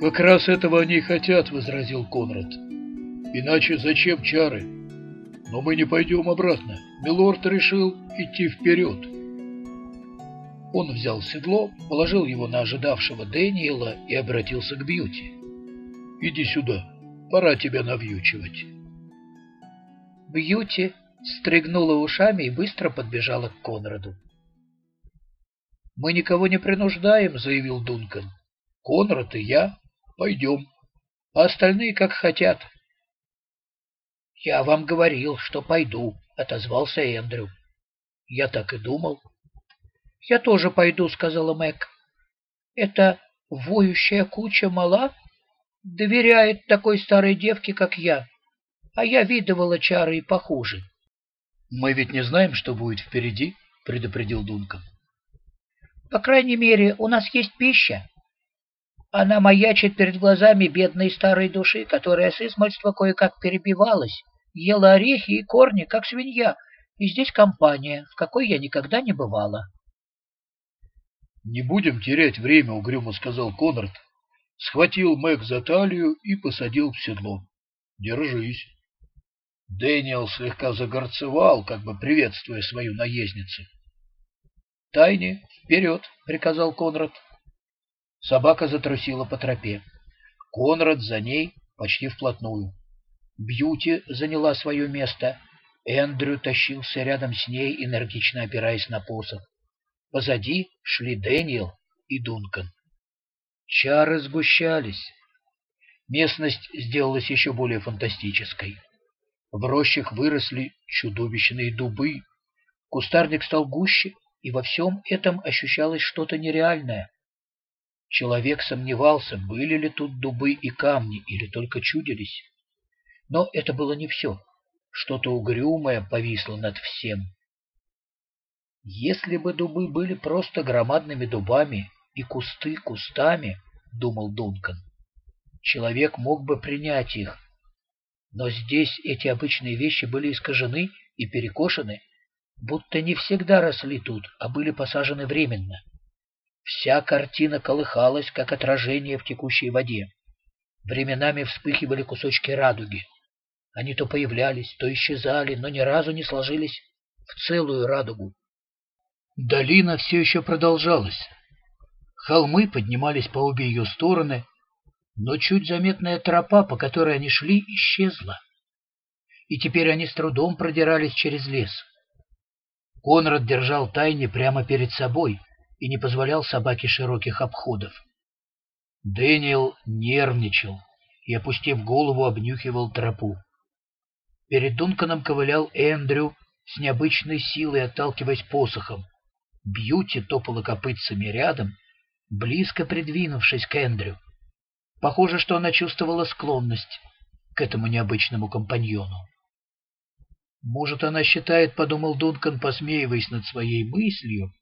«Как раз этого они и хотят», — возразил Конрад. «Иначе зачем чары? Но мы не пойдем обратно. Милорд решил идти вперед». Он взял седло, положил его на ожидавшего Дэниела и обратился к Бьюти. «Иди сюда, пора тебя навьючивать». Бьюти стригнула ушами и быстро подбежала к Конраду. «Мы никого не принуждаем», — заявил Дункан. «Конрад и я пойдем, а остальные как хотят». «Я вам говорил, что пойду», — отозвался Эндрю. «Я так и думал». «Я тоже пойду», — сказала Мэг. «Эта воющая куча мала доверяет такой старой девке, как я, а я видывала чары и похуже». «Мы ведь не знаем, что будет впереди», — предупредил Дункан. «По крайней мере, у нас есть пища. Она маячит перед глазами бедной старой души, которая с измальства кое-как перебивалась, ела орехи и корни, как свинья, и здесь компания, в какой я никогда не бывала». «Не будем терять время», — угрюмо сказал Конрад. Схватил Мэг за талию и посадил в седло. «Держись». Дэниел слегка загорцевал, как бы приветствуя свою наездницу. «Тайне, вперед!» — приказал Конрад. Собака затрусила по тропе. Конрад за ней почти вплотную. Бьюти заняла свое место. Эндрю тащился рядом с ней, энергично опираясь на посох. Позади шли Дэниел и Дункан. Чары сгущались. Местность сделалась еще более фантастической. В рощах выросли чудовищные дубы. Кустарник стал гуще, и во всем этом ощущалось что-то нереальное. Человек сомневался, были ли тут дубы и камни, или только чудились. Но это было не все. Что-то угрюмое повисло над всем. Если бы дубы были просто громадными дубами и кусты кустами, думал Дункан, человек мог бы принять их. Но здесь эти обычные вещи были искажены и перекошены, будто не всегда росли тут, а были посажены временно. Вся картина колыхалась, как отражение в текущей воде. Временами вспыхивали кусочки радуги. Они то появлялись, то исчезали, но ни разу не сложились в целую радугу. Долина все еще продолжалась. Холмы поднимались по обе ее стороны, но чуть заметная тропа, по которой они шли, исчезла. И теперь они с трудом продирались через лес. Конрад держал тайне прямо перед собой и не позволял собаке широких обходов. Дэниел нервничал и, опустив голову, обнюхивал тропу. Перед Дунканом ковылял Эндрю с необычной силой, отталкиваясь посохом. Бьюти топала копытцами рядом, близко придвинувшись к Эндрю. Похоже, что она чувствовала склонность к этому необычному компаньону. Может, она считает, подумал Дункан, посмеиваясь над своей мыслью,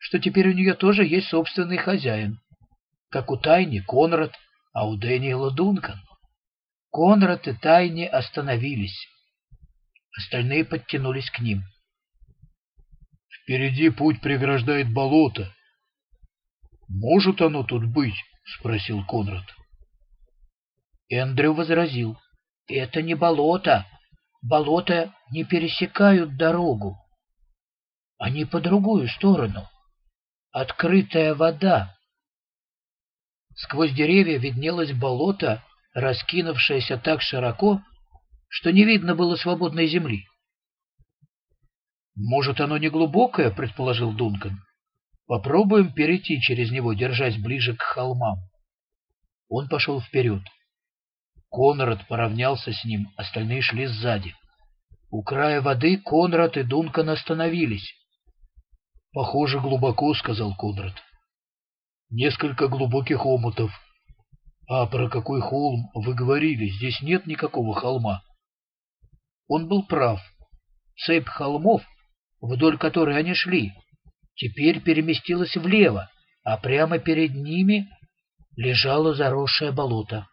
что теперь у нее тоже есть собственный хозяин, как у Тайни Конрад, а у Дэниела Дункан. Конрад и Тайни остановились. Остальные подтянулись к ним. Впереди путь преграждает болото. Может оно тут быть? спросил Конрад. Эндрю возразил: "Это не болото. Болота не пересекают дорогу. Они по другую сторону. Открытая вода". Сквозь деревья виднелось болото, раскинувшееся так широко, что не видно было свободной земли. «Может, оно не глубокое?» — предположил Дункан. «Попробуем перейти через него, держась ближе к холмам». Он пошел вперед. Конрад поравнялся с ним, остальные шли сзади. У края воды Конрад и Дункан остановились. «Похоже, глубоко», — сказал Конрад. «Несколько глубоких омутов. А про какой холм вы говорили? Здесь нет никакого холма». Он был прав. Цепь холмов вдоль которой они шли, теперь переместилась влево, а прямо перед ними лежало заросшее болото.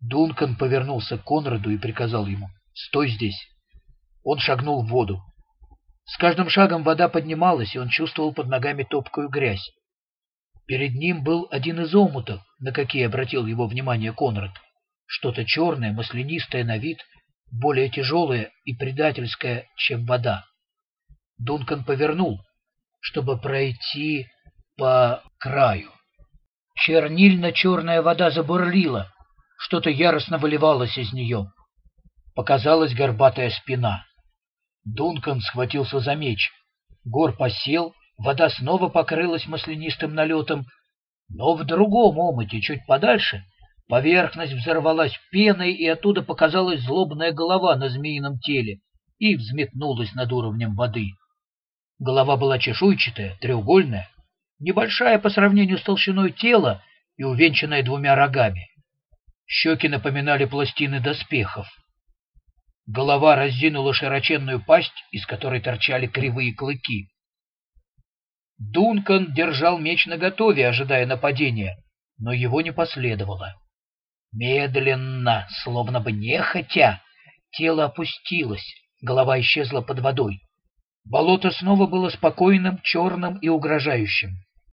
Дункан повернулся к Конраду и приказал ему «Стой здесь!». Он шагнул в воду. С каждым шагом вода поднималась, и он чувствовал под ногами топкую грязь. Перед ним был один из омутов, на какие обратил его внимание Конрад. Что-то черное, маслянистое на вид, более тяжелое и предательское, чем вода. Дункан повернул, чтобы пройти по краю. Чернильно-черная вода забурлила, что-то яростно выливалось из нее. Показалась горбатая спина. Дункан схватился за меч. Гор посел, вода снова покрылась маслянистым налетом, но в другом омуте, чуть подальше, поверхность взорвалась пеной, и оттуда показалась злобная голова на змеином теле и взметнулась над уровнем воды. Голова была чешуйчатая, треугольная, небольшая по сравнению с толщиной тела и увенчанная двумя рогами. Щеки напоминали пластины доспехов. Голова разинула широченную пасть, из которой торчали кривые клыки. Дункан держал меч наготове, ожидая нападения, но его не последовало. Медленно, словно бы нехотя, тело опустилось, голова исчезла под водой. Болото снова было спокойным, черным и угрожающим.